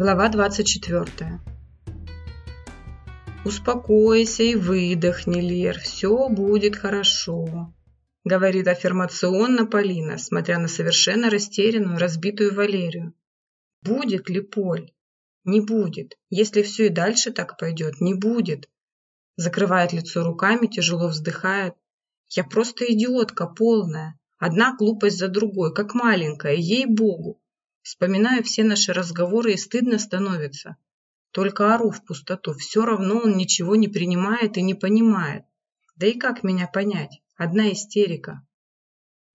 Глава 24. «Успокойся и выдохни, Лер, все будет хорошо», — говорит аффирмационно Полина, смотря на совершенно растерянную, разбитую Валерию. «Будет ли, Поль? Не будет. Если все и дальше так пойдет, не будет». Закрывает лицо руками, тяжело вздыхает. «Я просто идиотка полная. Одна глупость за другой, как маленькая, ей-богу. Вспоминаю все наши разговоры и стыдно становится. Только ору в пустоту. Все равно он ничего не принимает и не понимает. Да и как меня понять? Одна истерика.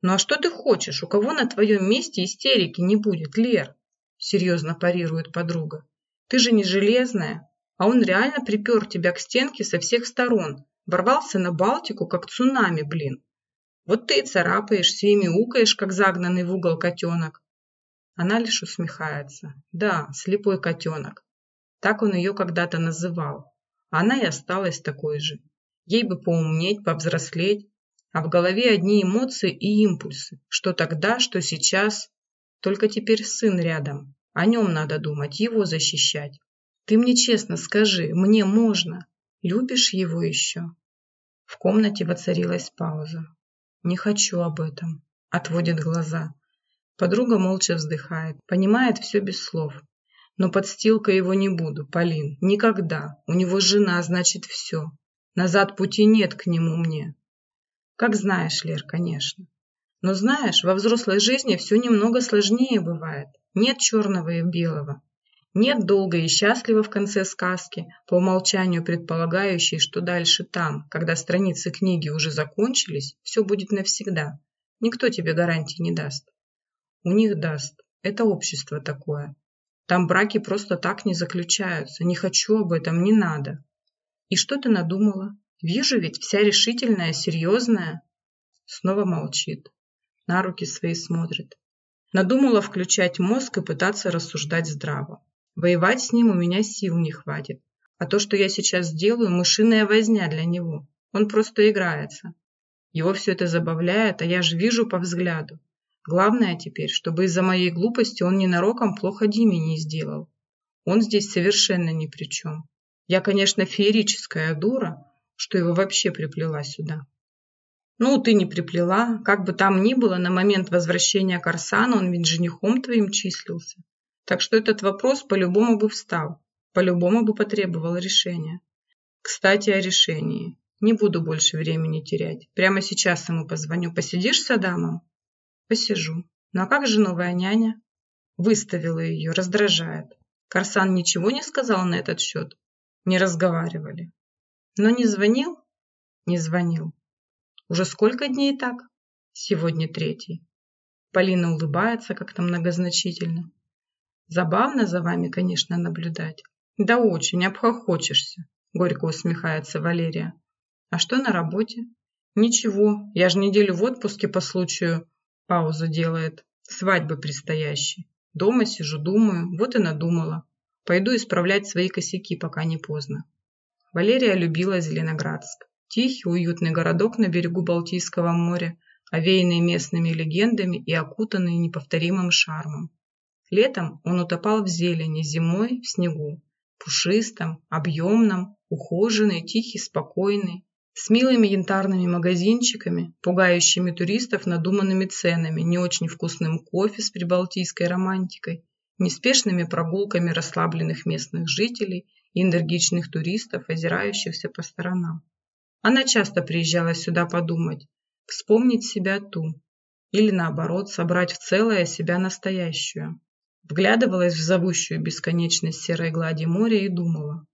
Ну а что ты хочешь? У кого на твоем месте истерики не будет, Лер? Серьезно парирует подруга. Ты же не железная. А он реально припер тебя к стенке со всех сторон. Ворвался на Балтику, как цунами, блин. Вот ты и царапаешься и мяукаешь, как загнанный в угол котенок. Она лишь усмехается. Да, слепой котенок. Так он ее когда-то называл. Она и осталась такой же. Ей бы поумнеть, повзрослеть. А в голове одни эмоции и импульсы. Что тогда, что сейчас. Только теперь сын рядом. О нем надо думать, его защищать. Ты мне честно скажи, мне можно. Любишь его еще? В комнате воцарилась пауза. Не хочу об этом. Отводит глаза. Подруга молча вздыхает, понимает все без слов. Но подстилка его не буду, Полин, никогда. У него жена, значит, все. Назад пути нет к нему мне. Как знаешь, Лер, конечно. Но знаешь, во взрослой жизни все немного сложнее бывает. Нет черного и белого. Нет долго и счастливо в конце сказки, по умолчанию предполагающей, что дальше там, когда страницы книги уже закончились, все будет навсегда. Никто тебе гарантии не даст. У них даст. Это общество такое. Там браки просто так не заключаются. Не хочу об этом, не надо. И что ты надумала? Вижу ведь вся решительная, серьезная. Снова молчит. На руки свои смотрит. Надумала включать мозг и пытаться рассуждать здраво. Воевать с ним у меня сил не хватит. А то, что я сейчас сделаю, мышиная возня для него. Он просто играется. Его все это забавляет, а я же вижу по взгляду. Главное теперь, чтобы из-за моей глупости он ненароком плохо Диме не сделал. Он здесь совершенно ни при чем. Я, конечно, феерическая дура, что его вообще приплела сюда. Ну, ты не приплела. Как бы там ни было, на момент возвращения Корсана он ведь женихом твоим числился. Так что этот вопрос по-любому бы встал, по-любому бы потребовал решения. Кстати, о решении. Не буду больше времени терять. Прямо сейчас ему позвоню. Посидишь с Адамом? Посижу. Ну а как же новая няня? Выставила ее, раздражает. Корсан ничего не сказал на этот счет? Не разговаривали. Но не звонил? Не звонил. Уже сколько дней так? Сегодня третий. Полина улыбается как-то многозначительно. Забавно за вами, конечно, наблюдать. Да очень, обхохочешься, горько усмехается Валерия. А что на работе? Ничего, я же неделю в отпуске по случаю Паузу делает. Свадьбы предстоящей. Дома сижу, думаю, вот и надумала. Пойду исправлять свои косяки, пока не поздно. Валерия любила Зеленоградск. Тихий, уютный городок на берегу Балтийского моря, овеянный местными легендами и окутанный неповторимым шармом. Летом он утопал в зелени, зимой – в снегу. Пушистом, объемном, ухоженный, тихий, спокойный с милыми янтарными магазинчиками, пугающими туристов надуманными ценами, не очень вкусным кофе с прибалтийской романтикой, неспешными прогулками расслабленных местных жителей и энергичных туристов, озирающихся по сторонам. Она часто приезжала сюда подумать, вспомнить себя ту, или наоборот, собрать в целое себя настоящую. Вглядывалась в зовущую бесконечность серой глади моря и думала.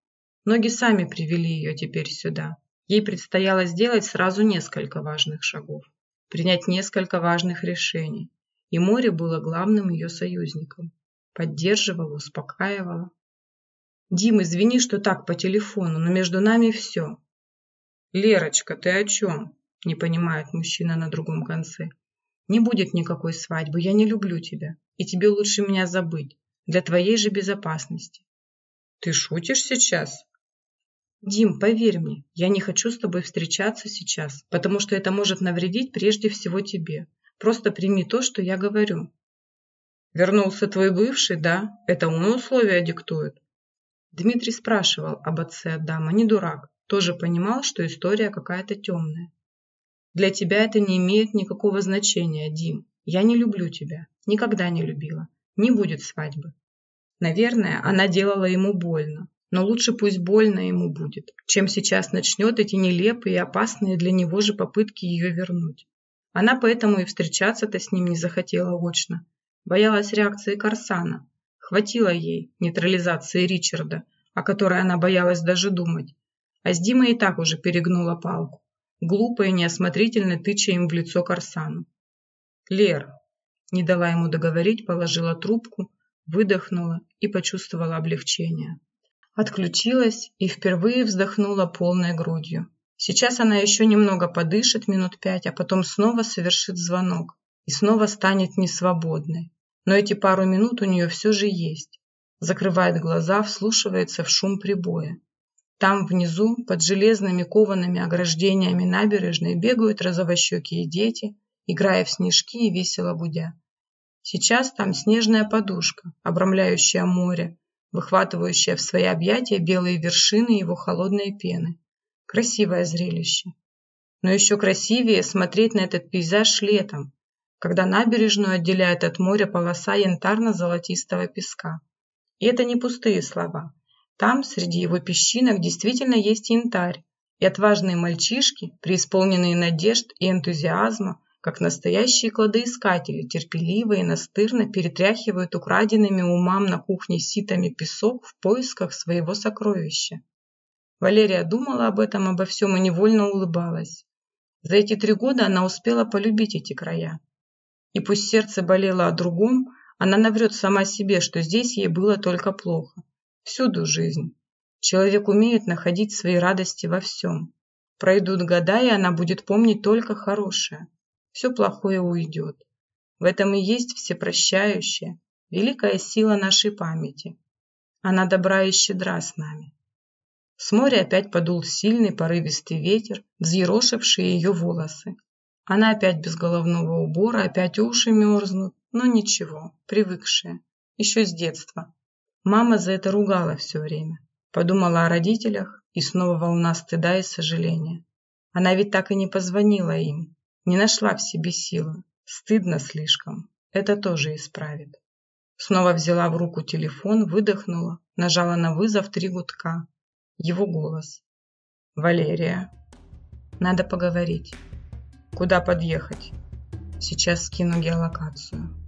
Ноги сами привели ее теперь сюда, Ей предстояло сделать сразу несколько важных шагов, принять несколько важных решений, и море было главным ее союзником. Поддерживало, успокаивало. «Дим, извини, что так по телефону, но между нами все». «Лерочка, ты о чем?» – не понимает мужчина на другом конце. «Не будет никакой свадьбы, я не люблю тебя, и тебе лучше меня забыть, для твоей же безопасности». «Ты шутишь сейчас?» Дим, поверь мне, я не хочу с тобой встречаться сейчас, потому что это может навредить прежде всего тебе. Просто прими то, что я говорю. Вернулся твой бывший, да? Это он условия диктует. Дмитрий спрашивал об отце Адама, не дурак, тоже понимал, что история какая-то темная. Для тебя это не имеет никакого значения, Дим. Я не люблю тебя. Никогда не любила. Не будет свадьбы. Наверное, она делала ему больно. Но лучше пусть больно ему будет, чем сейчас начнет эти нелепые и опасные для него же попытки ее вернуть. Она поэтому и встречаться-то с ним не захотела очно. Боялась реакции Корсана. Хватило ей нейтрализации Ричарда, о которой она боялась даже думать. А с Димой и так уже перегнула палку, глупо и неосмотрительно тыча им в лицо Корсану. «Лер!» Не дала ему договорить, положила трубку, выдохнула и почувствовала облегчение. Отключилась и впервые вздохнула полной грудью. Сейчас она еще немного подышит минут пять, а потом снова совершит звонок и снова станет несвободной. Но эти пару минут у нее все же есть. Закрывает глаза, вслушивается в шум прибоя. Там внизу, под железными коваными ограждениями набережной, бегают розовощекие дети, играя в снежки и весело будя. Сейчас там снежная подушка, обрамляющая море, выхватывающая в свои объятия белые вершины его холодной пены. Красивое зрелище. Но еще красивее смотреть на этот пейзаж летом, когда набережную отделяет от моря полоса янтарно-золотистого песка. И это не пустые слова. Там, среди его песчинок, действительно есть янтарь, и отважные мальчишки, преисполненные надежд и энтузиазма, как настоящие кладоискатели, терпеливо и настырно перетряхивают украденными умам на кухне ситами песок в поисках своего сокровища. Валерия думала об этом, обо всем и невольно улыбалась. За эти три года она успела полюбить эти края. И пусть сердце болело о другом, она наврет сама себе, что здесь ей было только плохо. Всюду жизнь. Человек умеет находить свои радости во всем. Пройдут года, и она будет помнить только хорошее все плохое уйдет. В этом и есть всепрощающая, великая сила нашей памяти. Она добра и щедра с нами. С моря опять подул сильный порывистый ветер, взъерошивший ее волосы. Она опять без головного убора, опять уши мерзнут, но ничего, привыкшая, еще с детства. Мама за это ругала все время. Подумала о родителях, и снова волна стыда и сожаления. Она ведь так и не позвонила им, не нашла в себе силы. Стыдно слишком. Это тоже исправит. Снова взяла в руку телефон, выдохнула, нажала на вызов три гудка. Его голос. «Валерия, надо поговорить. Куда подъехать? Сейчас скину геолокацию».